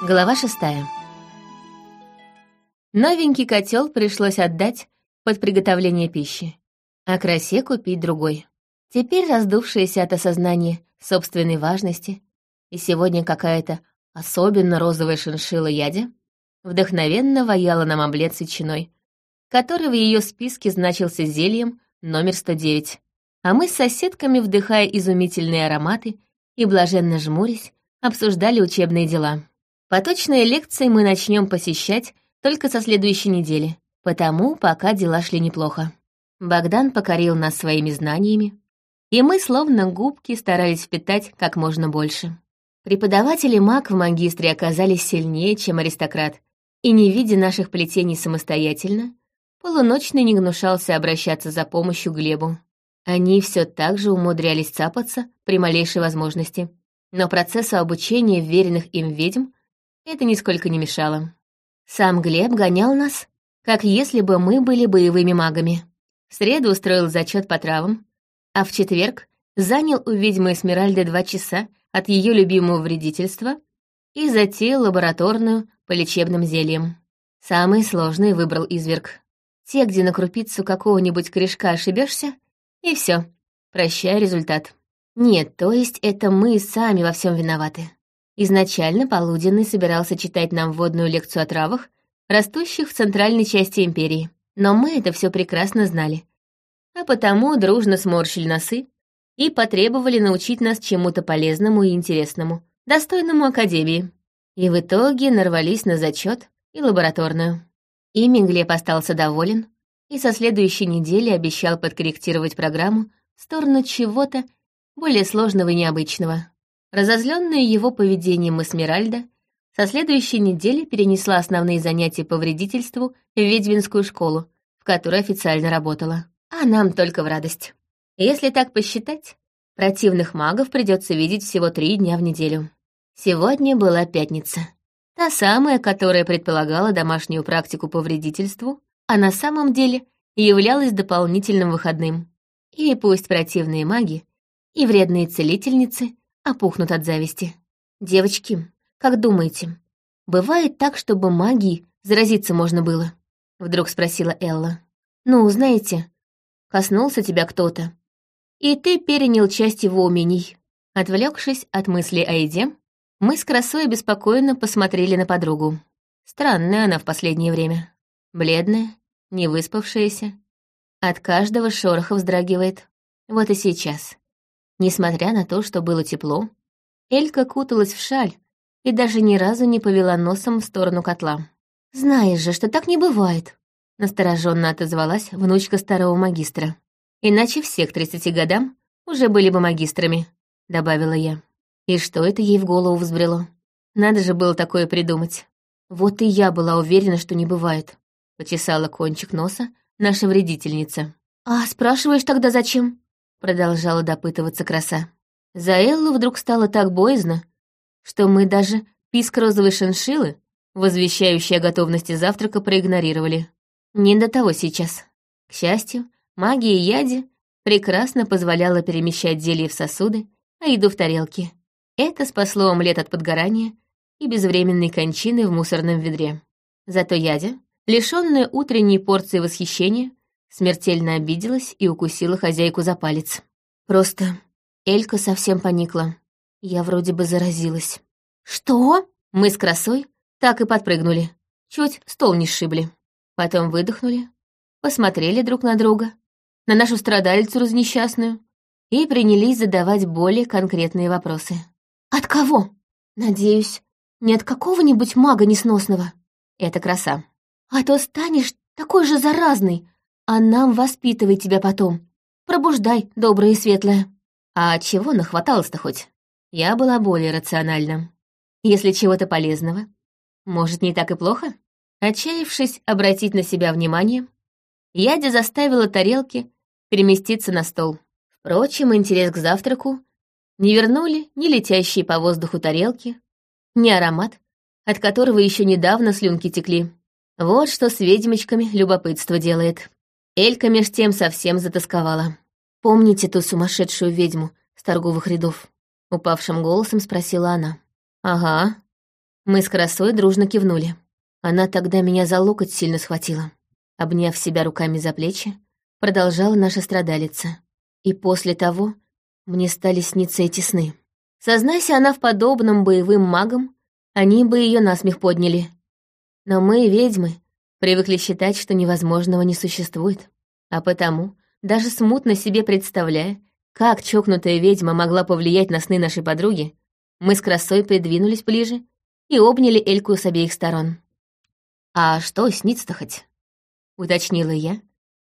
Глава шестая. Новенький котел пришлось отдать под приготовление пищи, а красе купить другой. Теперь раздувшаяся от осознания собственной важности, и сегодня какая-то особенно розовая шиншила Яди вдохновенно ваяла нам омлет с ветчиной, который в ее списке значился зельем номер 109. А мы с соседками, вдыхая изумительные ароматы и блаженно жмурясь, обсуждали учебные дела. Поточные лекции мы начнем посещать только со следующей недели, потому пока дела шли неплохо. Богдан покорил нас своими знаниями, и мы, словно губки, старались впитать как можно больше. Преподаватели маг в магистре оказались сильнее, чем аристократ, и, не видя наших плетений самостоятельно, полуночный не гнушался обращаться за помощью Глебу. Они все так же умудрялись цапаться при малейшей возможности, но процессу обучения веренных им ведьм это нисколько не мешало. Сам Глеб гонял нас, как если бы мы были боевыми магами. В среду устроил зачет по травам, а в четверг занял у ведьмы Эсмеральды два часа от ее любимого вредительства и затеял лабораторную по лечебным зельям. Самый сложный выбрал изверг. Те, где на крупицу какого-нибудь корешка ошибешься, и все, прощай результат. Нет, то есть это мы сами во всем виноваты. Изначально Полуденный собирался читать нам вводную лекцию о травах, растущих в центральной части империи. Но мы это все прекрасно знали. А потому дружно сморщили носы и потребовали научить нас чему-то полезному и интересному, достойному Академии. И в итоге нарвались на зачет и лабораторную. Ими Глеб остался доволен и со следующей недели обещал подкорректировать программу в сторону чего-то более сложного и необычного. Разозленная его поведением Эсмеральда, со следующей недели перенесла основные занятия по вредительству в ведьминскую школу, в которой официально работала. А нам только в радость. Если так посчитать, противных магов придется видеть всего три дня в неделю. Сегодня была пятница. Та самая, которая предполагала домашнюю практику по вредительству, а на самом деле являлась дополнительным выходным. И пусть противные маги и вредные целительницы опухнут от зависти. «Девочки, как думаете, бывает так, чтобы магией заразиться можно было?» — вдруг спросила Элла. «Ну, знаете, коснулся тебя кто-то, и ты перенял часть его умений». Отвлекшись от мыслей о еде, мы с красой беспокойно посмотрели на подругу. Странная она в последнее время. Бледная, невыспавшаяся. От каждого шороха вздрагивает. Вот и сейчас. Несмотря на то, что было тепло, Элька куталась в шаль и даже ни разу не повела носом в сторону котла. «Знаешь же, что так не бывает», — настороженно отозвалась внучка старого магистра. «Иначе все к тридцати годам уже были бы магистрами», — добавила я. И что это ей в голову взбрело? Надо же было такое придумать. Вот и я была уверена, что не бывает. Почесала кончик носа наша вредительница. «А спрашиваешь тогда зачем?» Продолжала допытываться краса. За Эллу вдруг стало так боязно, что мы даже писк розовой шиншилы, возвещающий о готовности завтрака, проигнорировали. Не до того сейчас. К счастью, магия яди прекрасно позволяла перемещать зелье в сосуды, а еду в тарелки. Это спасло омлет от подгорания и безвременной кончины в мусорном ведре. Зато ядя, лишённая утренней порции восхищения, смертельно обиделась и укусила хозяйку за палец. Просто Элька совсем поникла. Я вроде бы заразилась. «Что?» Мы с красой так и подпрыгнули. Чуть стол не сшибли. Потом выдохнули, посмотрели друг на друга, на нашу страдальцу разнесчастную и принялись задавать более конкретные вопросы. «От кого?» «Надеюсь, не от какого-нибудь мага несносного». «Это краса». «А то станешь такой же заразный, а нам воспитывай тебя потом. Пробуждай, доброе и светлое. А чего нахваталось-то хоть? Я была более рациональна. Если чего-то полезного, может, не так и плохо? Отчаявшись обратить на себя внимание, Ядя заставила тарелки переместиться на стол. Впрочем, интерес к завтраку не вернули ни летящие по воздуху тарелки, ни аромат, от которого еще недавно слюнки текли. Вот что с ведьмочками любопытство делает. Элька меж тем совсем затасковала. «Помните ту сумасшедшую ведьму с торговых рядов?» Упавшим голосом спросила она. «Ага». Мы с красой дружно кивнули. Она тогда меня за локоть сильно схватила. Обняв себя руками за плечи, продолжала наша страдалица. И после того мне стали сниться эти сны. Сознайся она в подобном боевым магам, они бы ее насмех подняли. Но мы, ведьмы, привыкли считать, что невозможного не существует. А потому, даже смутно себе представляя, как чокнутая ведьма могла повлиять на сны нашей подруги, мы с красой придвинулись ближе и обняли Эльку с обеих сторон. «А что снится-то хоть?» — уточнила я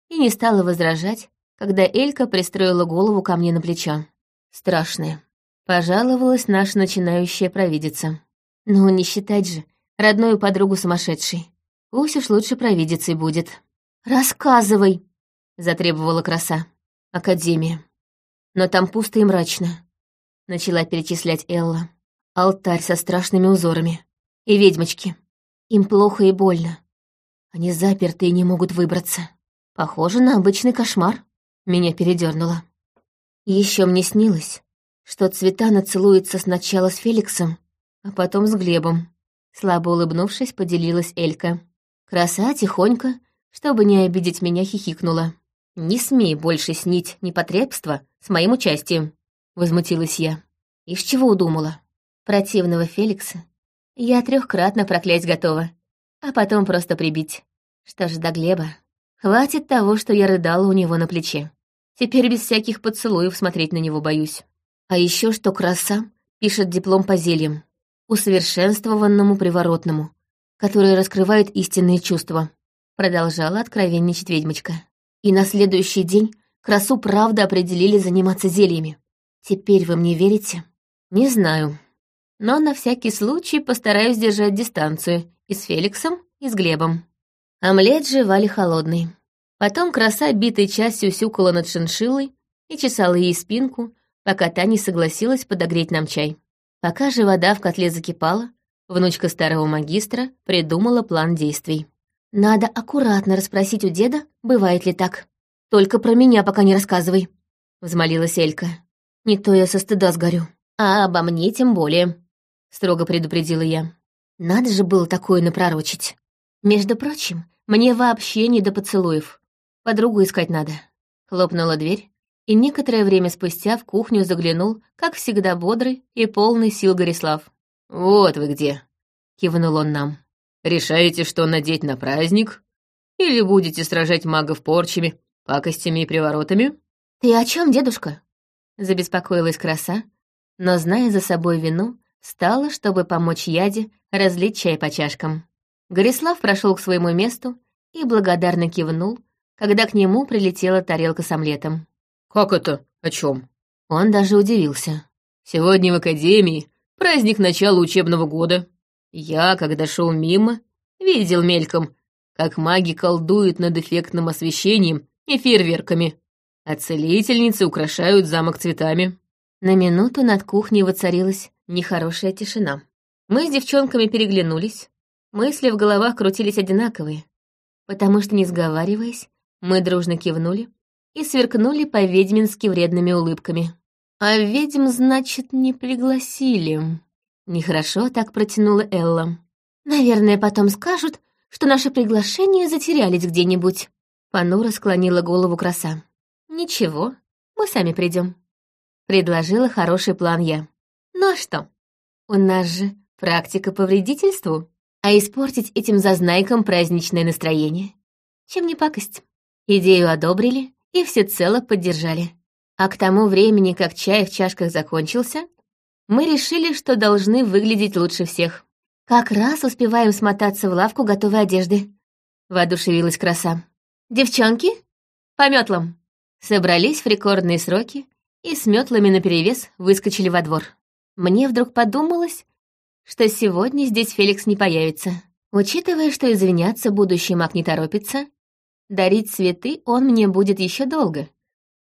и не стала возражать, когда Элька пристроила голову ко мне на плечо. Страшное. Пожаловалась наша начинающая провидица. Ну, не считать же, родную подругу сумасшедшей. Пусть уж лучше провидицей будет. «Рассказывай!» — затребовала краса. «Академия. Но там пусто и мрачно», — начала перечислять Элла. «Алтарь со страшными узорами. И ведьмочки. Им плохо и больно. Они заперты и не могут выбраться. Похоже на обычный кошмар». Меня передернуло. Еще мне снилось, что Цветана целуется сначала с Феликсом, а потом с Глебом. Слабо улыбнувшись, поделилась Элька. Краса тихонько, чтобы не обидеть меня, хихикнула. «Не смей больше снить непотребство с моим участием», — возмутилась я. Из чего удумала? Противного Феликса я трехкратно проклять готова, а потом просто прибить. Что ж, до Глеба. Хватит того, что я рыдала у него на плече. Теперь без всяких поцелуев смотреть на него боюсь. А еще что краса пишет диплом по зельям, усовершенствованному приворотному, который раскрывает истинные чувства. Продолжала откровенничать ведьмочка. И на следующий день красу правда определили заниматься зельями. Теперь вы мне верите? Не знаю. Но на всякий случай постараюсь держать дистанцию и с Феликсом, и с Глебом. Омлет же вали холодный. Потом краса битой частью сюкала над шиншиллой и чесала ей спинку, пока та не согласилась подогреть нам чай. Пока же вода в котле закипала, внучка старого магистра придумала план действий. «Надо аккуратно расспросить у деда, бывает ли так. Только про меня пока не рассказывай», — взмолилась Элька. «Не то я со стыда сгорю». «А обо мне тем более», — строго предупредила я. «Надо же было такое напророчить. Между прочим, мне вообще не до поцелуев. Подругу искать надо». Хлопнула дверь, и некоторое время спустя в кухню заглянул, как всегда бодрый и полный сил Горислав. «Вот вы где!» — кивнул он нам. «Решаете, что надеть на праздник? Или будете сражать магов порчами, пакостями и приворотами?» «Ты о чем, дедушка?» — забеспокоилась краса, но, зная за собой вину, встала, чтобы помочь Яде разлить чай по чашкам. Горислав прошел к своему месту и благодарно кивнул, когда к нему прилетела тарелка с омлетом. «Как это? О чем? Он даже удивился. «Сегодня в академии праздник начала учебного года. Я, когда шел мимо, видел мельком, как маги колдуют над эффектным освещением и фейерверками, а целительницы украшают замок цветами». На минуту над кухней воцарилась нехорошая тишина. Мы с девчонками переглянулись. Мысли в головах крутились одинаковые, потому что, не сговариваясь, мы дружно кивнули и сверкнули по-ведьмински вредными улыбками. «А ведьм, значит, не пригласили». Нехорошо так протянула Элла. «Наверное, потом скажут, что наши приглашения затерялись где-нибудь». Панура склонила голову краса. «Ничего, мы сами придем. Предложила хороший план я. «Ну а что? У нас же практика по вредительству, а испортить этим зазнайкам праздничное настроение. Чем не пакость?» Идею одобрили, и всецело поддержали. А к тому времени, как чай в чашках закончился, мы решили, что должны выглядеть лучше всех. Как раз успеваем смотаться в лавку готовой одежды. Воодушевилась краса. Девчонки, по метлам. Собрались в рекордные сроки и с метлами наперевес выскочили во двор. Мне вдруг подумалось, что сегодня здесь Феликс не появится. Учитывая, что извиняться будущий маг не торопится, Дарить цветы он мне будет еще долго.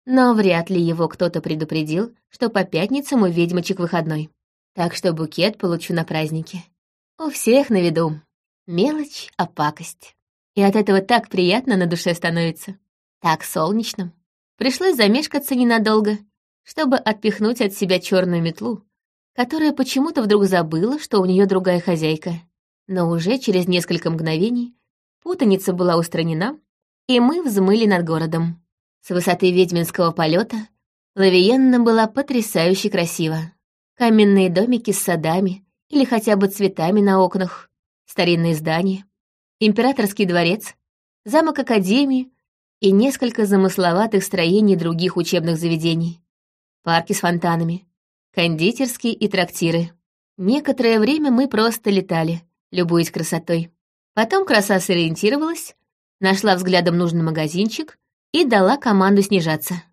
Но вряд ли его кто-то предупредил, что по пятницам у ведьмочек выходной. Так что букет получу на празднике. У всех на виду. Мелочь, а пакость. И от этого так приятно на душе становится. Так солнечно. Пришлось замешкаться ненадолго, чтобы отпихнуть от себя черную метлу, которая почему-то вдруг забыла, что у нее другая хозяйка. Но уже через несколько мгновений путаница была устранена, и мы взмыли над городом. С высоты ведьминского полета Лавиенна была потрясающе красива. Каменные домики с садами или хотя бы цветами на окнах, старинные здания, императорский дворец, замок Академии и несколько замысловатых строений других учебных заведений, парки с фонтанами, кондитерские и трактиры. Некоторое время мы просто летали, любуясь красотой. Потом краса сориентировалась, нашла взглядом нужный магазинчик и дала команду снижаться.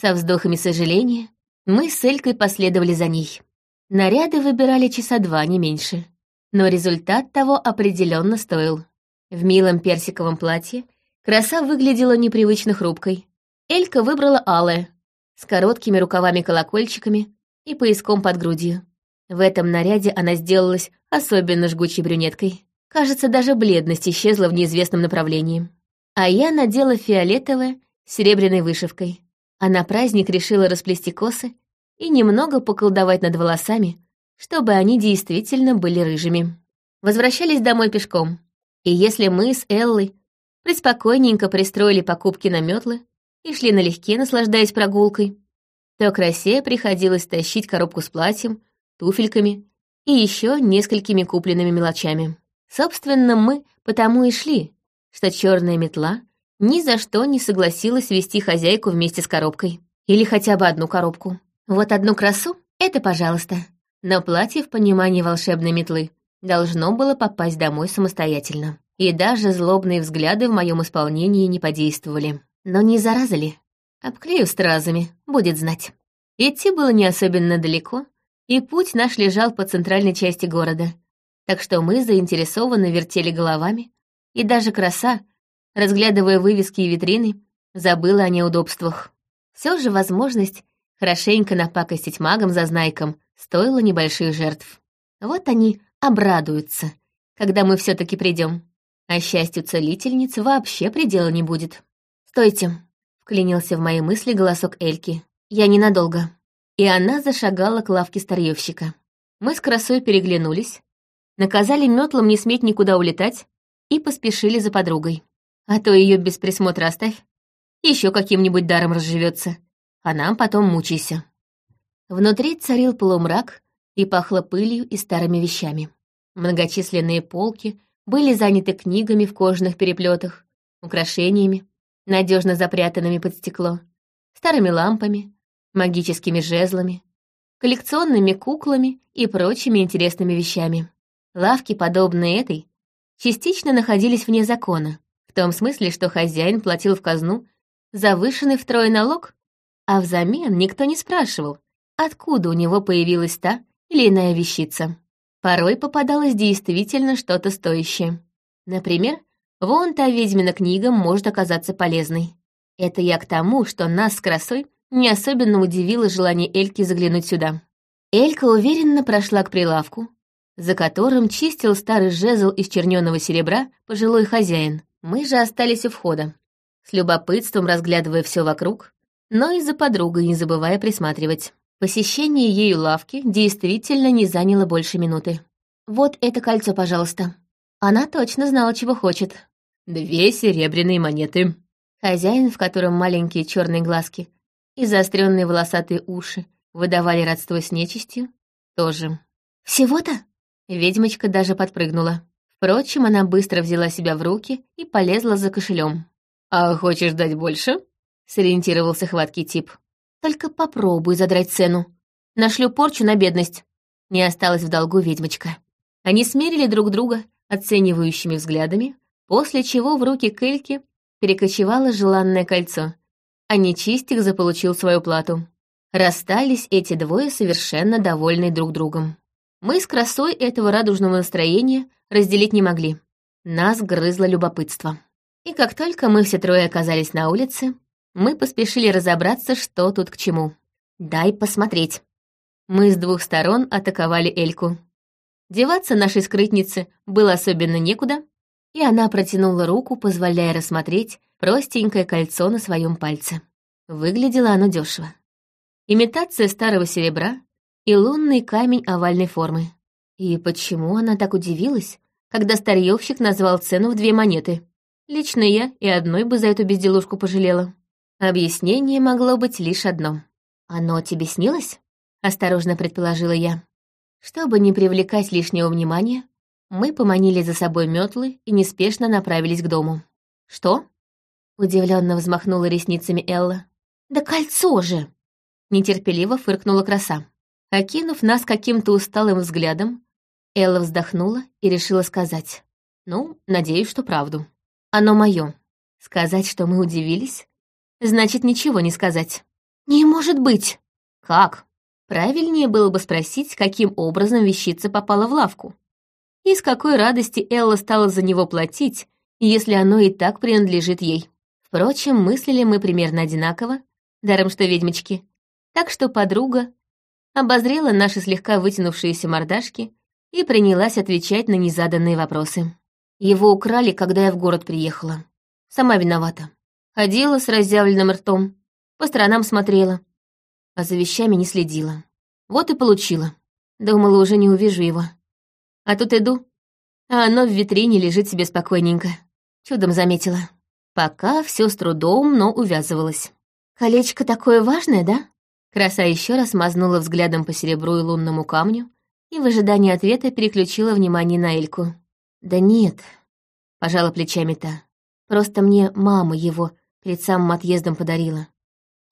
Со вздохами сожаления мы с Элькой последовали за ней. Наряды выбирали часа два, не меньше. Но результат того определенно стоил. В милом персиковом платье краса выглядела непривычно хрупкой. Элька выбрала алое, с короткими рукавами-колокольчиками и пояском под грудью. В этом наряде она сделалась особенно жгучей брюнеткой. Кажется, даже бледность исчезла в неизвестном направлении. А я надела фиолетовое серебряной вышивкой. А на праздник решила расплести косы и немного поколдовать над волосами, чтобы они действительно были рыжими. Возвращались домой пешком. И если мы с Эллой преспокойненько пристроили покупки на метлы и шли налегке, наслаждаясь прогулкой, то красе приходилось тащить коробку с платьем, туфельками и еще несколькими купленными мелочами. Собственно, мы потому и шли, что черная метла ни за что не согласилась вести хозяйку вместе с коробкой. Или хотя бы одну коробку. Вот одну красу — это пожалуйста. Но платье в понимании волшебной метлы должно было попасть домой самостоятельно. И даже злобные взгляды в моем исполнении не подействовали. Но не зараза ли? Обклею стразами, будет знать. Идти было не особенно далеко, и путь наш лежал по центральной части города, так что мы заинтересованно вертели головами, и даже краса, разглядывая вывески и витрины, забыла о неудобствах. Все же возможность хорошенько напакостить магам за знайком стоила небольших жертв. Вот они обрадуются, когда мы все таки придем. А счастью целительниц вообще предела не будет. «Стойте!» — вклинился в мои мысли голосок Эльки. «Я ненадолго». И она зашагала к лавке старьевщика. Мы с красой переглянулись, наказали метлам не сметь никуда улетать и поспешили за подругой. А то ее без присмотра оставь, еще каким-нибудь даром разживется, а нам потом мучайся. Внутри царил полумрак и пахло пылью и старыми вещами. Многочисленные полки были заняты книгами в кожаных переплетах, украшениями, надежно запрятанными под стекло, старыми лампами, магическими жезлами, коллекционными куклами и прочими интересными вещами. Лавки, подобные этой, частично находились вне закона, в том смысле, что хозяин платил в казну завышенный втрое налог, а взамен никто не спрашивал, откуда у него появилась та или иная вещица. Порой попадалось действительно что-то стоящее. Например, вон та ведьмина книга может оказаться полезной. Это я к тому, что нас с красой не особенно удивило желание Эльки заглянуть сюда. Элька уверенно прошла к прилавку, за которым чистил старый жезл из черненого серебра пожилой хозяин. Мы же остались у входа, с любопытством разглядывая все вокруг, но и за подругой не забывая присматривать. Посещение ею лавки действительно не заняло больше минуты. «Вот это кольцо, пожалуйста». Она точно знала, чего хочет. «Две серебряные монеты». Хозяин, в котором маленькие черные глазки и заостренные волосатые уши выдавали родство с нечистью, тоже. «Всего-то?» Ведьмочка даже подпрыгнула. Впрочем, она быстро взяла себя в руки и полезла за кошелем. «А хочешь дать больше?» — сориентировался хваткий тип. «Только попробуй задрать цену. Нашлю порчу на бедность». Не осталась в долгу ведьмочка. Они смерили друг друга оценивающими взглядами, после чего в руки Кельки перекочевало желанное кольцо, а нечистик заполучил свою плату. Расстались эти двое совершенно довольные друг другом. Мы с красой этого радужного настроения разделить не могли. Нас грызло любопытство. И как только мы все трое оказались на улице, мы поспешили разобраться, что тут к чему. «Дай посмотреть». Мы с двух сторон атаковали Эльку. Деваться нашей скрытнице было особенно некуда, и она протянула руку, позволяя рассмотреть простенькое кольцо на своем пальце. Выглядело оно дешево. Имитация старого серебра, и лунный камень овальной формы. И почему она так удивилась, когда старьевщик назвал цену в две монеты? Лично я и одной бы за эту безделушку пожалела. Объяснение могло быть лишь одно. «Оно тебе снилось?» — осторожно предположила я. Чтобы не привлекать лишнего внимания, мы поманили за собой метлы и неспешно направились к дому. «Что?» — удивленно взмахнула ресницами Элла. «Да кольцо же!» — нетерпеливо фыркнула краса. Окинув нас каким-то усталым взглядом, Элла вздохнула и решила сказать. «Ну, надеюсь, что правду. Оно мое. Сказать, что мы удивились, значит ничего не сказать». «Не может быть!» «Как?» Правильнее было бы спросить, каким образом вещица попала в лавку. И с какой радости Элла стала за него платить, если оно и так принадлежит ей. Впрочем, мыслили мы примерно одинаково, даром что ведьмочки. Так что подруга обозрела наши слегка вытянувшиеся мордашки и принялась отвечать на незаданные вопросы. Его украли, когда я в город приехала. Сама виновата. Ходила с разъявленным ртом, по сторонам смотрела, а за вещами не следила. Вот и получила. Думала, уже не увижу его. А тут иду, а оно в витрине лежит себе спокойненько. Чудом заметила. Пока все с трудом, но увязывалось. «Колечко такое важное, да?» Краса еще раз мазнула взглядом по серебру и лунному камню и в ожидании ответа переключила внимание на Эльку. «Да нет», — пожала плечами та. «Просто мне мама его перед самым отъездом подарила.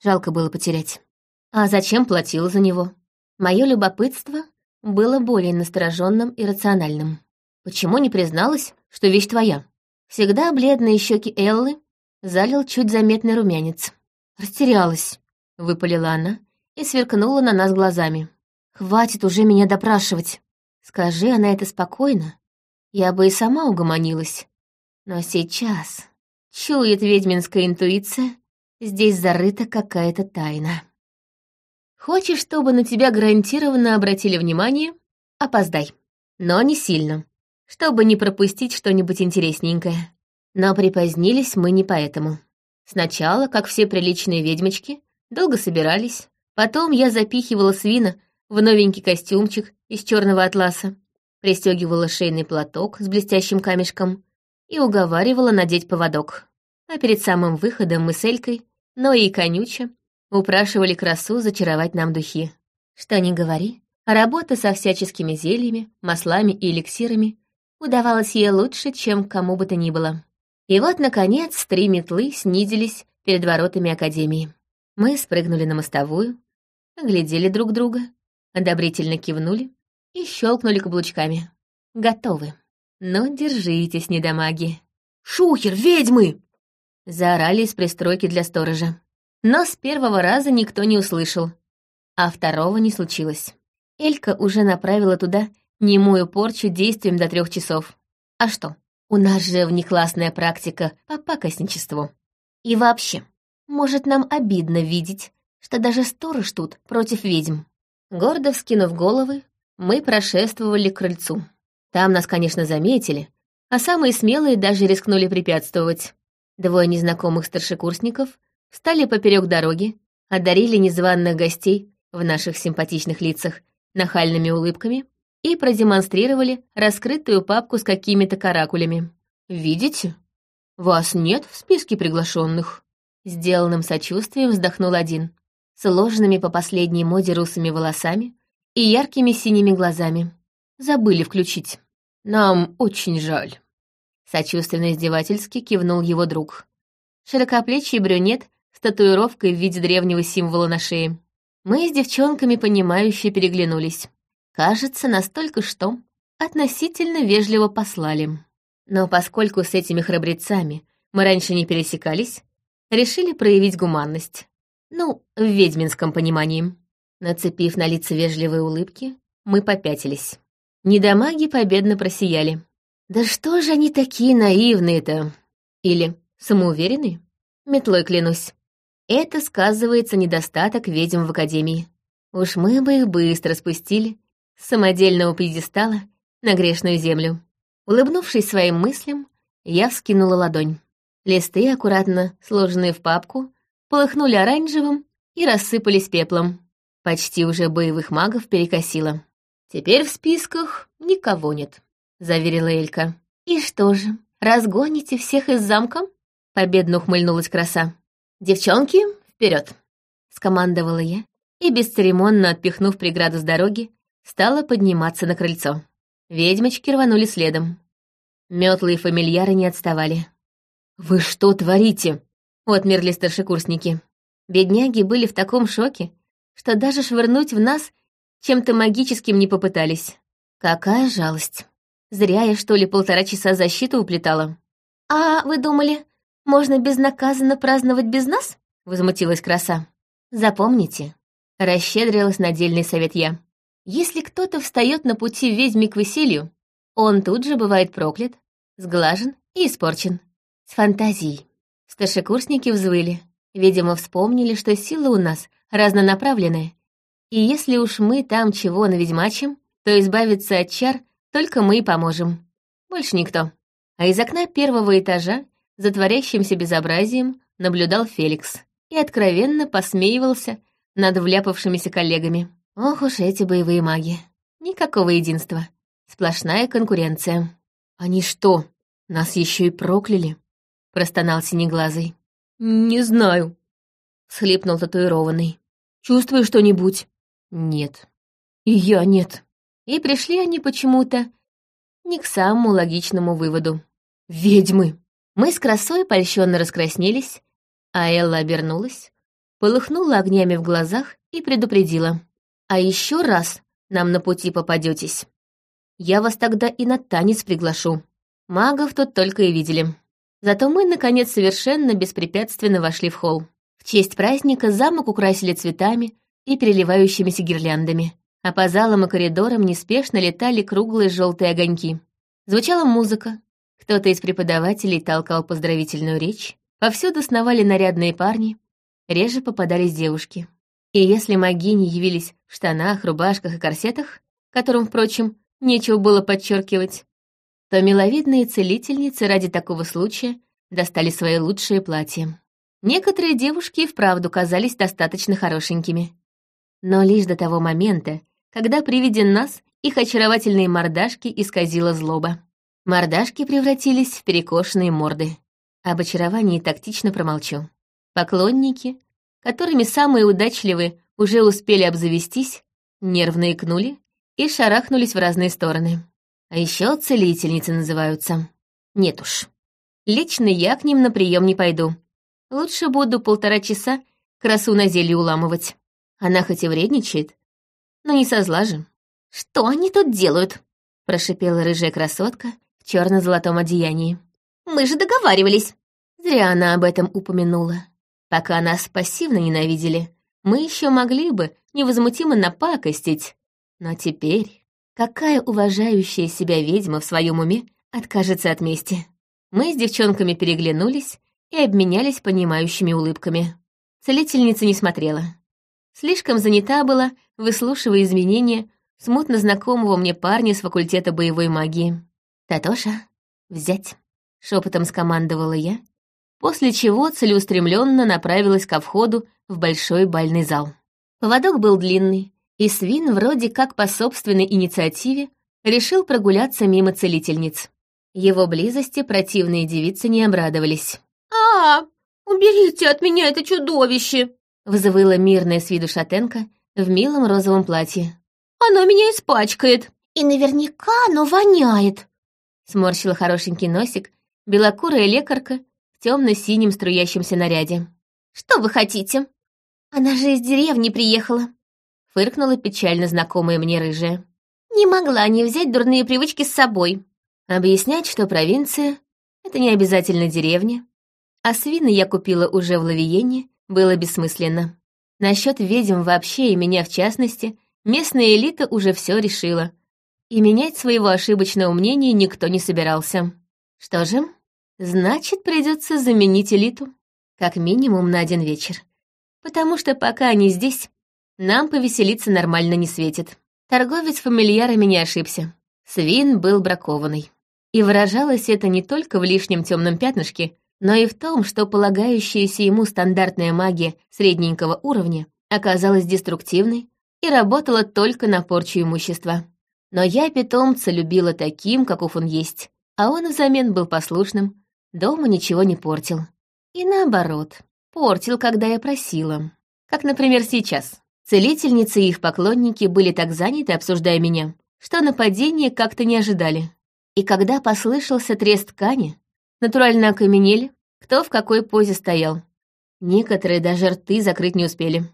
Жалко было потерять. А зачем платила за него? Мое любопытство было более настороженным и рациональным. Почему не призналась, что вещь твоя? Всегда бледные щеки Эллы залил чуть заметный румянец. «Растерялась», — выпалила она и сверкнула на нас глазами. «Хватит уже меня допрашивать. Скажи она это спокойно, я бы и сама угомонилась. Но сейчас, чует ведьминская интуиция, здесь зарыта какая-то тайна. Хочешь, чтобы на тебя гарантированно обратили внимание? Опоздай. Но не сильно, чтобы не пропустить что-нибудь интересненькое. Но припозднились мы не поэтому. Сначала, как все приличные ведьмочки, долго собирались, Потом я запихивала свина в новенький костюмчик из черного атласа, пристегивала шейный платок с блестящим камешком и уговаривала надеть поводок. А перед самым выходом мы с Элькой, но и конюча, упрашивали красу зачаровать нам духи. Что ни говори, работа со всяческими зельями, маслами и эликсирами удавалась ей лучше, чем кому бы то ни было. И вот, наконец, три метлы снизились перед воротами Академии. Мы спрыгнули на мостовую, оглядели друг друга, одобрительно кивнули и щелкнули каблучками. Готовы. Ну, держитесь, недомаги. «Шухер, ведьмы!» Заорали из пристройки для сторожа. Но с первого раза никто не услышал, а второго не случилось. Элька уже направила туда немую порчу действием до трех часов. А что, у нас же внеклассная практика по пакостничеству. И вообще, может, нам обидно видеть, что даже сторож тут против ведьм. Гордо вскинув головы, мы прошествовали к крыльцу. Там нас, конечно, заметили, а самые смелые даже рискнули препятствовать. Двое незнакомых старшекурсников встали поперек дороги, одарили незваных гостей в наших симпатичных лицах нахальными улыбками и продемонстрировали раскрытую папку с какими-то каракулями. «Видите? Вас нет в списке приглашенных. Сделанным сочувствием вздохнул один, сложенными по последней моде русыми волосами и яркими синими глазами. Забыли включить. Нам очень жаль. Сочувственно-издевательски кивнул его друг. Широкоплечий брюнет с татуировкой в виде древнего символа на шее. Мы с девчонками, понимающе переглянулись. Кажется, настолько что относительно вежливо послали. Но поскольку с этими храбрецами мы раньше не пересекались, решили проявить гуманность. Ну, в ведьминском понимании. Нацепив на лица вежливые улыбки, мы попятились. Недомаги победно просияли. «Да что же они такие наивные-то?» Или «самоуверенные?» Метлой клянусь. Это сказывается недостаток ведьм в Академии. Уж мы бы их быстро спустили с самодельного пьедестала на грешную землю. Улыбнувшись своим мыслям, я вскинула ладонь. Листы, аккуратно сложенные в папку, полыхнули оранжевым и рассыпались пеплом. Почти уже боевых магов перекосило. «Теперь в списках никого нет», — заверила Элька. «И что же, разгоните всех из замка?» — победно ухмыльнулась краса. «Девчонки, вперед! скомандовала я и, бесцеремонно отпихнув преграду с дороги, стала подниматься на крыльцо. Ведьмочки рванули следом. Метлы и фамильяры не отставали. «Вы что творите?» — отмерли старшекурсники. Бедняги были в таком шоке, что даже швырнуть в нас чем-то магическим не попытались. Какая жалость. Зря я, что ли, полтора часа защиту уплетала. «А вы думали, можно безнаказанно праздновать без нас?» — возмутилась краса. «Запомните», — расщедрилась на дельный совет я. «Если кто-то встает на пути ведьми к веселью, он тут же бывает проклят, сглажен и испорчен. С фантазией». Старшекурсники взвыли. Видимо, вспомнили, что сила у нас разнонаправленная, и если уж мы там чего наведьмачим, то избавиться от чар только мы и поможем. Больше никто. А из окна первого этажа, затворящимся безобразием, наблюдал Феликс и откровенно посмеивался над вляпавшимися коллегами. Ох уж эти боевые маги. Никакого единства. Сплошная конкуренция. Они что, нас еще и прокляли? Простонал синеглазый. Не знаю. Схлипнул татуированный. Чувствую что-нибудь. Нет. И я нет. И пришли они почему-то не к самому логичному выводу. Ведьмы! Мы с красой польщенно раскраснелись, а Элла обернулась, полыхнула огнями в глазах и предупредила. «А еще раз нам на пути попадетесь. Я вас тогда и на танец приглашу. Магов тут только и видели». Зато мы, наконец, совершенно беспрепятственно вошли в холл. В честь праздника замок украсили цветами, и переливающимися гирляндами, а по залам и коридорам неспешно летали круглые желтые огоньки. Звучала музыка, кто-то из преподавателей толкал поздравительную речь, повсюду сновали нарядные парни, реже попадались девушки. И если магини явились в штанах, рубашках и корсетах, которым, впрочем, нечего было подчеркивать, то миловидные целительницы ради такого случая достали свои лучшие платья. Некоторые девушки и вправду казались достаточно хорошенькими но лишь до того момента, когда при виде нас их очаровательные мордашки исказила злоба. Мордашки превратились в перекошенные морды. Об очаровании тактично промолчу. Поклонники, которыми самые удачливые уже успели обзавестись, нервно икнули и шарахнулись в разные стороны. А еще целительницы называются. Нет уж. Лично я к ним на прием не пойду. Лучше буду полтора часа красу на зелье уламывать. Она хоть и вредничает, но не со зла же. «Что они тут делают?» — прошипела рыжая красотка в черно золотом одеянии. «Мы же договаривались!» Зря она об этом упомянула. Пока нас пассивно ненавидели, мы еще могли бы невозмутимо напакостить. Но теперь какая уважающая себя ведьма в своем уме откажется от мести? Мы с девчонками переглянулись и обменялись понимающими улыбками. Целительница не смотрела. Слишком занята была, выслушивая изменения смутно знакомого мне парня с факультета боевой магии. «Татоша, взять!» — шепотом скомандовала я, после чего целеустремленно направилась ко входу в большой бальный зал. Поводок был длинный, и свин вроде как по собственной инициативе решил прогуляться мимо целительниц. Его близости противные девицы не обрадовались. «А, уберите от меня это чудовище!» взвыла мирная с виду шатенка в милом розовом платье. «Оно меня испачкает!» «И наверняка оно воняет!» Сморщила хорошенький носик белокурая лекарка в темно-синем струящемся наряде. «Что вы хотите? Она же из деревни приехала!» Фыркнула печально знакомая мне рыжая. «Не могла не взять дурные привычки с собой!» Объяснять, что провинция — это не обязательно деревня, а свины я купила уже в Лавиене было бессмысленно. Насчет ведьм вообще и меня в частности, местная элита уже все решила. И менять своего ошибочного мнения никто не собирался. Что же, значит, придется заменить элиту. Как минимум на один вечер. Потому что пока они здесь, нам повеселиться нормально не светит. Торговец фамильярами не ошибся. Свин был бракованный. И выражалось это не только в лишнем темном пятнышке, но и в том, что полагающаяся ему стандартная магия средненького уровня оказалась деструктивной, и работала только на порчу имущества. Но я питомца любила таким, каков он есть, а он взамен был послушным, дома ничего не портил. И наоборот, портил, когда я просила. Как, например, сейчас. Целительницы и их поклонники были так заняты, обсуждая меня, что нападения как-то не ожидали. И когда послышался треск ткани, натурально окаменели, кто в какой позе стоял. Некоторые даже рты закрыть не успели.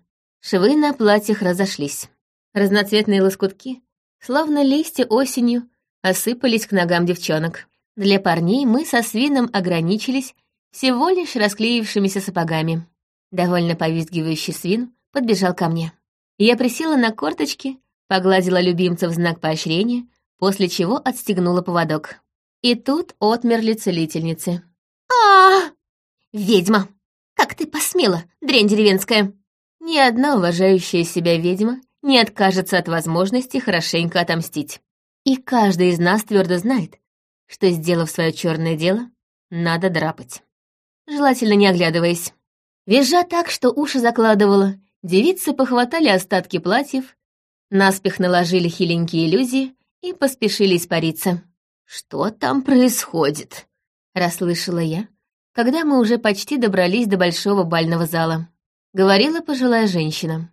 Швы на платьях разошлись. Разноцветные лоскутки, словно листья осенью, осыпались к ногам девчонок. Для парней мы со свином ограничились всего лишь расклеившимися сапогами. Довольно повизгивающий свин подбежал ко мне. Я присела на корточки, погладила любимца в знак поощрения, после чего отстегнула поводок. И тут отмерли целительницы. а Ведьма! Как ты посмела, дрянь деревенская!» Ни одна уважающая себя ведьма не откажется от возможности хорошенько отомстить. И каждый из нас твердо знает, что, сделав свое черное дело, надо драпать. Желательно не оглядываясь. Визжа так, что уши закладывала, девицы похватали остатки платьев, наспех наложили хиленькие иллюзии и поспешили испариться. «Что там происходит?» — расслышала я, когда мы уже почти добрались до большого бального зала. Говорила пожилая женщина.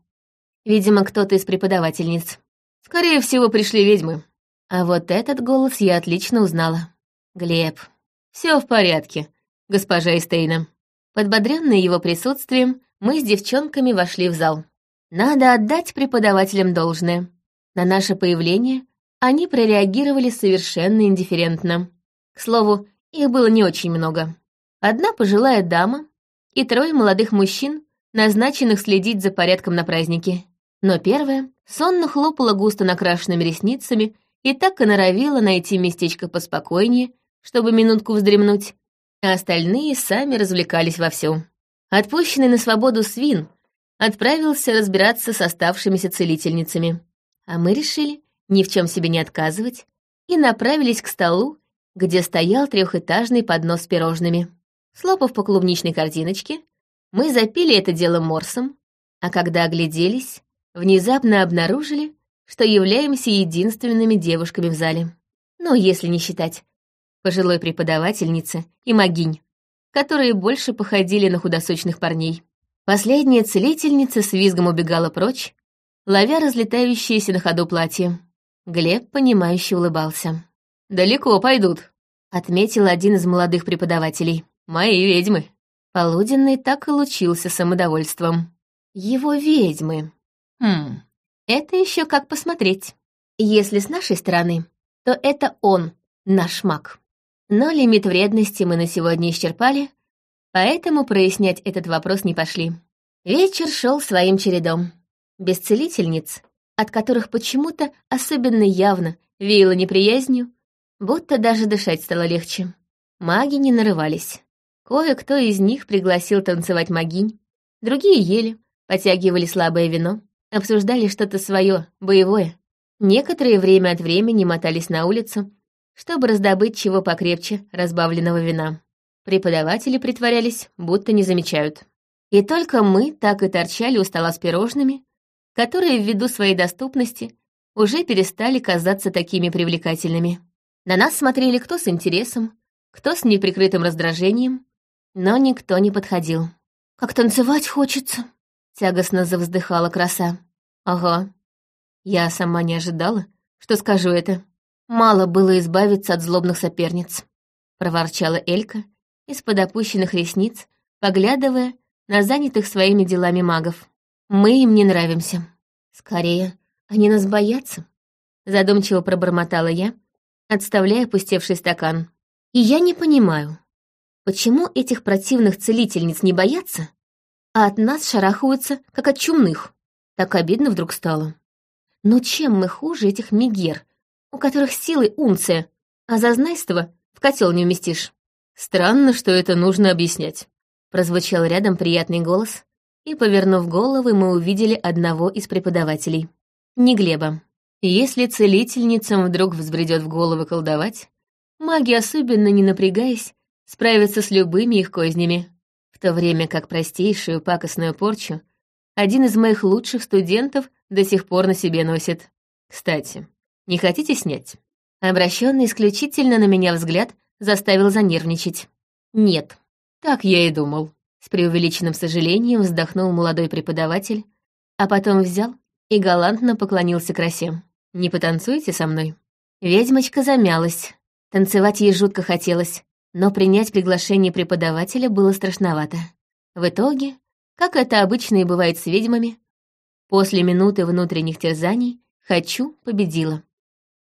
Видимо, кто-то из преподавательниц. Скорее всего, пришли ведьмы. А вот этот голос я отлично узнала. Глеб. Все в порядке, госпожа Эстейна. Подбодренные его присутствием, мы с девчонками вошли в зал. Надо отдать преподавателям должное. На наше появление они прореагировали совершенно индифферентно. К слову, их было не очень много. Одна пожилая дама и трое молодых мужчин, назначенных следить за порядком на празднике. Но первая сонно хлопала густо накрашенными ресницами и так и норовила найти местечко поспокойнее, чтобы минутку вздремнуть, а остальные сами развлекались вовсю. Отпущенный на свободу свин отправился разбираться с оставшимися целительницами. А мы решили ни в чем себе не отказывать и направились к столу, где стоял трехэтажный поднос с пирожными. Слопав по клубничной корзиночке, мы запили это дело морсом, а когда огляделись, внезапно обнаружили, что являемся единственными девушками в зале. Ну, если не считать пожилой преподавательницы и могинь, которые больше походили на худосочных парней. Последняя целительница с визгом убегала прочь, ловя разлетающееся на ходу платье. Глеб, понимающе улыбался. «Далеко пойдут», — отметил один из молодых преподавателей. «Мои ведьмы». Полуденный так и лучился самодовольством. «Его ведьмы. Хм, это еще как посмотреть. Если с нашей стороны, то это он, наш маг. Но лимит вредности мы на сегодня исчерпали, поэтому прояснять этот вопрос не пошли. Вечер шел своим чередом. Без целительниц, от которых почему-то особенно явно веяло неприязнью, будто даже дышать стало легче. Маги не нарывались. Кое-кто из них пригласил танцевать магинь, другие ели, потягивали слабое вино, обсуждали что-то свое, боевое. Некоторые время от времени мотались на улицу, чтобы раздобыть чего покрепче разбавленного вина. Преподаватели притворялись, будто не замечают. И только мы так и торчали у стола с пирожными, которые ввиду своей доступности уже перестали казаться такими привлекательными. На нас смотрели кто с интересом, кто с неприкрытым раздражением, но никто не подходил. «Как танцевать хочется!» — тягостно завздыхала краса. «Ага. Я сама не ожидала, что скажу это. Мало было избавиться от злобных соперниц», — проворчала Элька, из-под опущенных ресниц, поглядывая на занятых своими делами магов. «Мы им не нравимся. Скорее, они нас боятся», — задумчиво пробормотала я, отставляя опустевший стакан. «И я не понимаю, почему этих противных целительниц не боятся, а от нас шарахаются, как от чумных. Так обидно вдруг стало. Но чем мы хуже этих мигер, у которых силы унция, а зазнайство в котел не уместишь?» «Странно, что это нужно объяснять», — прозвучал рядом приятный голос, и, повернув головы, мы увидели одного из преподавателей. Не Глеба. Если целительницам вдруг взбредет в голову колдовать, маги, особенно не напрягаясь, справятся с любыми их кознями, в то время как простейшую пакостную порчу один из моих лучших студентов до сих пор на себе носит. Кстати, не хотите снять?» Обращенный исключительно на меня взгляд заставил занервничать. «Нет». «Так я и думал». С преувеличенным сожалением вздохнул молодой преподаватель, а потом взял и галантно поклонился красе. «Не потанцуете со мной?» Ведьмочка замялась. Танцевать ей жутко хотелось, но принять приглашение преподавателя было страшновато. В итоге, как это обычно и бывает с ведьмами, после минуты внутренних терзаний «хочу» победила.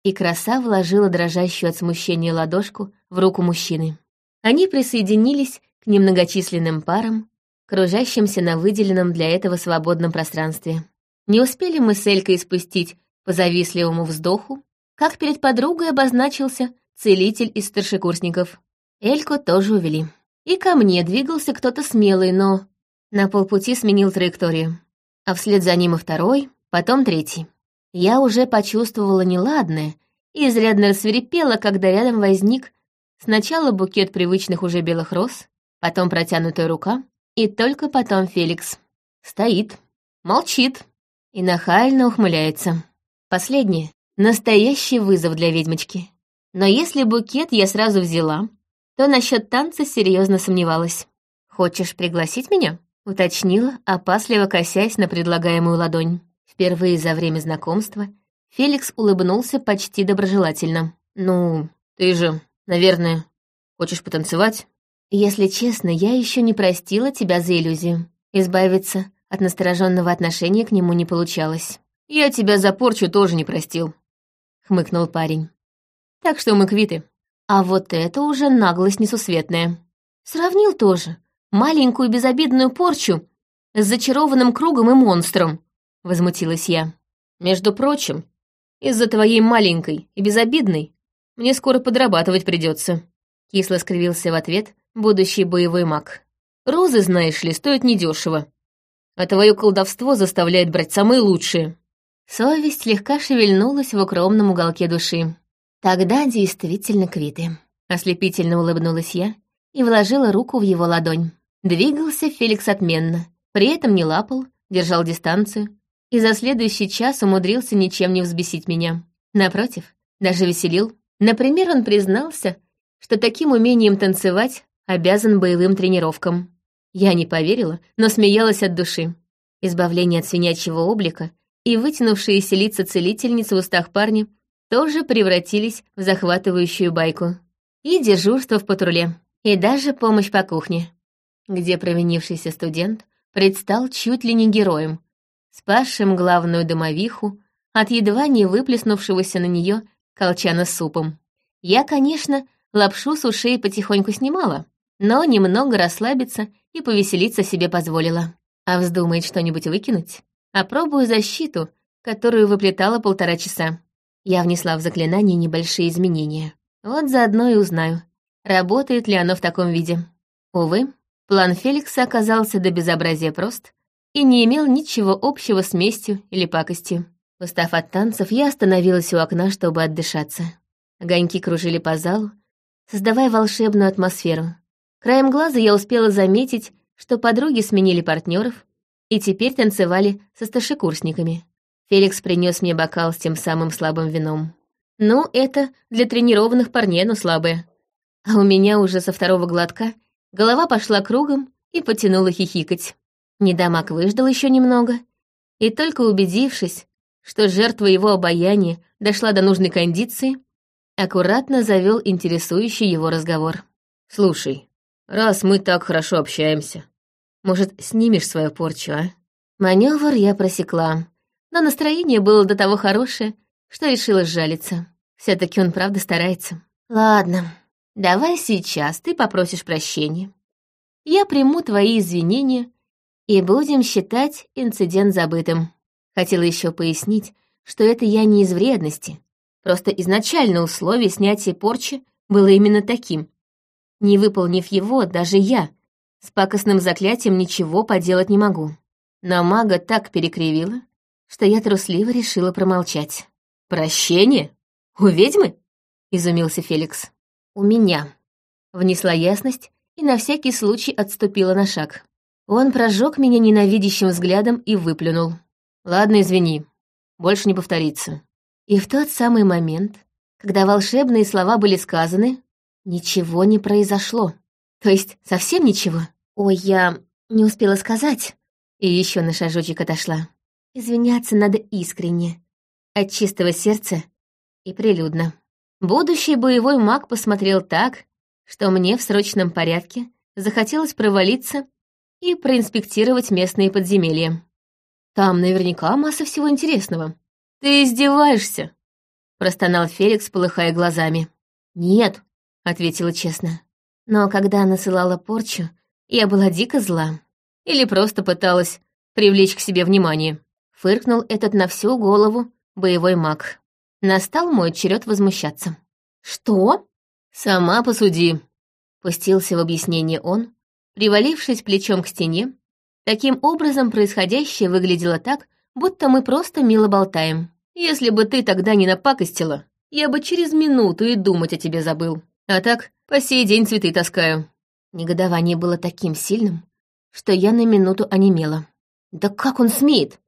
И краса вложила дрожащую от смущения ладошку в руку мужчины. Они присоединились к немногочисленным парам, кружащимся на выделенном для этого свободном пространстве. Не успели мы с Элькой спустить по завистливому вздоху, как перед подругой обозначился целитель из старшекурсников. Эльку тоже увели. И ко мне двигался кто-то смелый, но на полпути сменил траекторию. А вслед за ним и второй, потом третий. Я уже почувствовала неладное и изрядно рассверепела, когда рядом возник сначала букет привычных уже белых роз, потом протянутая рука, и только потом Феликс. Стоит, молчит и нахально ухмыляется. Последнее — настоящий вызов для ведьмочки. Но если букет я сразу взяла, то насчет танца серьезно сомневалась. «Хочешь пригласить меня?» — уточнила, опасливо косясь на предлагаемую ладонь. Впервые за время знакомства Феликс улыбнулся почти доброжелательно. «Ну, ты же, наверное, хочешь потанцевать?» Если честно, я еще не простила тебя за иллюзию. Избавиться от настороженного отношения к нему не получалось. Я тебя за порчу тоже не простил, хмыкнул парень. Так что мы квиты. А вот это уже наглость несусветная. Сравнил тоже маленькую безобидную порчу с зачарованным кругом и монстром, возмутилась я. Между прочим, из-за твоей маленькой и безобидной мне скоро подрабатывать придется. Кисло скривился в ответ будущий боевой маг. Розы, знаешь ли, стоят недешево. А твое колдовство заставляет брать самые лучшие. Совесть слегка шевельнулась в укромном уголке души. Тогда действительно квиты. Ослепительно улыбнулась я и вложила руку в его ладонь. Двигался Феликс отменно, при этом не лапал, держал дистанцию, и за следующий час умудрился ничем не взбесить меня. Напротив, даже веселил. Например, он признался, что таким умением танцевать обязан боевым тренировкам. Я не поверила, но смеялась от души. Избавление от свинячьего облика и вытянувшиеся лица целительницы в устах парня тоже превратились в захватывающую байку. И дежурство в патруле, и даже помощь по кухне, где провинившийся студент предстал чуть ли не героем, спасшим главную домовиху от едва не выплеснувшегося на нее колчана супом. Я, конечно, лапшу с ушей потихоньку снимала, но немного расслабиться и повеселиться себе позволила. А вздумает что-нибудь выкинуть? Опробую защиту, которую выплетала полтора часа. Я внесла в заклинание небольшие изменения. Вот заодно и узнаю, работает ли оно в таком виде. Увы, план Феликса оказался до безобразия прост и не имел ничего общего с местью или пакостью. Устав от танцев, я остановилась у окна, чтобы отдышаться. Огоньки кружили по залу, создавая волшебную атмосферу. Краем глаза я успела заметить, что подруги сменили партнеров и теперь танцевали со старшекурсниками. Феликс принес мне бокал с тем самым слабым вином. Ну, это для тренированных парней, но слабое. А у меня уже со второго глотка голова пошла кругом и потянула хихикать. Недомак выждал еще немного, и только убедившись, что жертва его обаяния дошла до нужной кондиции, аккуратно завел интересующий его разговор. «Слушай, раз мы так хорошо общаемся, может, снимешь свою порчу, а?» Маневр я просекла, но настроение было до того хорошее, что решила сжалиться. все таки он правда старается. «Ладно, давай сейчас ты попросишь прощения. Я приму твои извинения и будем считать инцидент забытым». Хотела еще пояснить, что это я не из вредности, просто изначально условие снятия порчи было именно таким, не выполнив его, даже я с пакостным заклятием ничего поделать не могу. Но мага так перекривила, что я трусливо решила промолчать. «Прощение? У ведьмы?» — изумился Феликс. «У меня». Внесла ясность и на всякий случай отступила на шаг. Он прожег меня ненавидящим взглядом и выплюнул. Ладно, извини. Больше не повторится. И в тот самый момент, когда волшебные слова были сказаны, ничего не произошло. То есть совсем ничего. Ой, я не успела сказать. И еще на шажочек отошла. Извиняться надо искренне, от чистого сердца и прилюдно. Будущий боевой маг посмотрел так, что мне в срочном порядке захотелось провалиться и проинспектировать местные подземелья. Там наверняка масса всего интересного. «Ты издеваешься?» — простонал Феликс, полыхая глазами. «Нет», — ответила честно. Но когда насылала порчу, я была дико зла. Или просто пыталась привлечь к себе внимание. Фыркнул этот на всю голову боевой маг. Настал мой черед возмущаться. «Что?» «Сама посуди», — пустился в объяснение он, привалившись плечом к стене. Таким образом, происходящее выглядело так, будто мы просто мило болтаем. «Если бы ты тогда не напакостила, я бы через минуту и думать о тебе забыл. А так, по сей день цветы таскаю». Негодование было таким сильным, что я на минуту онемела. «Да как он смеет?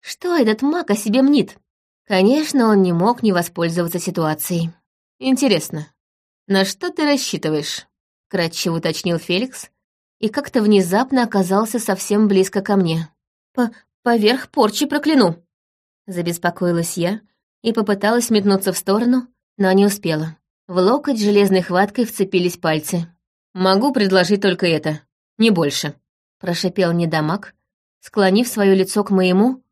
Что этот маг о себе мнит?» Конечно, он не мог не воспользоваться ситуацией. «Интересно, на что ты рассчитываешь?» — кратчево уточнил Феликс, и как-то внезапно оказался совсем близко ко мне. «По «Поверх порчи прокляну!» Забеспокоилась я и попыталась метнуться в сторону, но не успела. В локоть железной хваткой вцепились пальцы. «Могу предложить только это, не больше», — прошипел недомаг, склонив свое лицо к моему,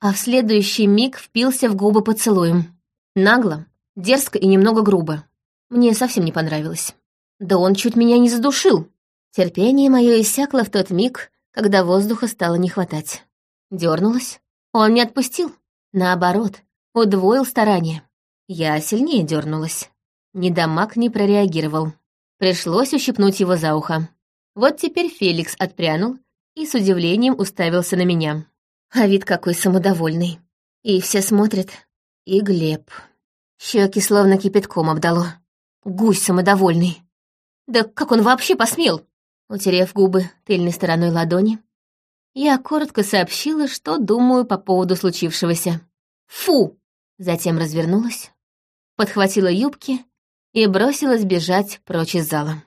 а в следующий миг впился в губы поцелуем. Нагло, дерзко и немного грубо. Мне совсем не понравилось. Да он чуть меня не задушил. Терпение мое иссякло в тот миг, когда воздуха стало не хватать. Дернулась. Он не отпустил. Наоборот, удвоил старание. Я сильнее дернулась. Недомаг не прореагировал. Пришлось ущипнуть его за ухо. Вот теперь Феликс отпрянул и с удивлением уставился на меня. А вид какой самодовольный. И все смотрят. И Глеб. Щеки словно кипятком обдало. Гусь самодовольный. Да как он вообще посмел? Утерев губы тыльной стороной ладони, я коротко сообщила, что думаю по поводу случившегося. «Фу!» Затем развернулась, подхватила юбки и бросилась бежать прочь из зала.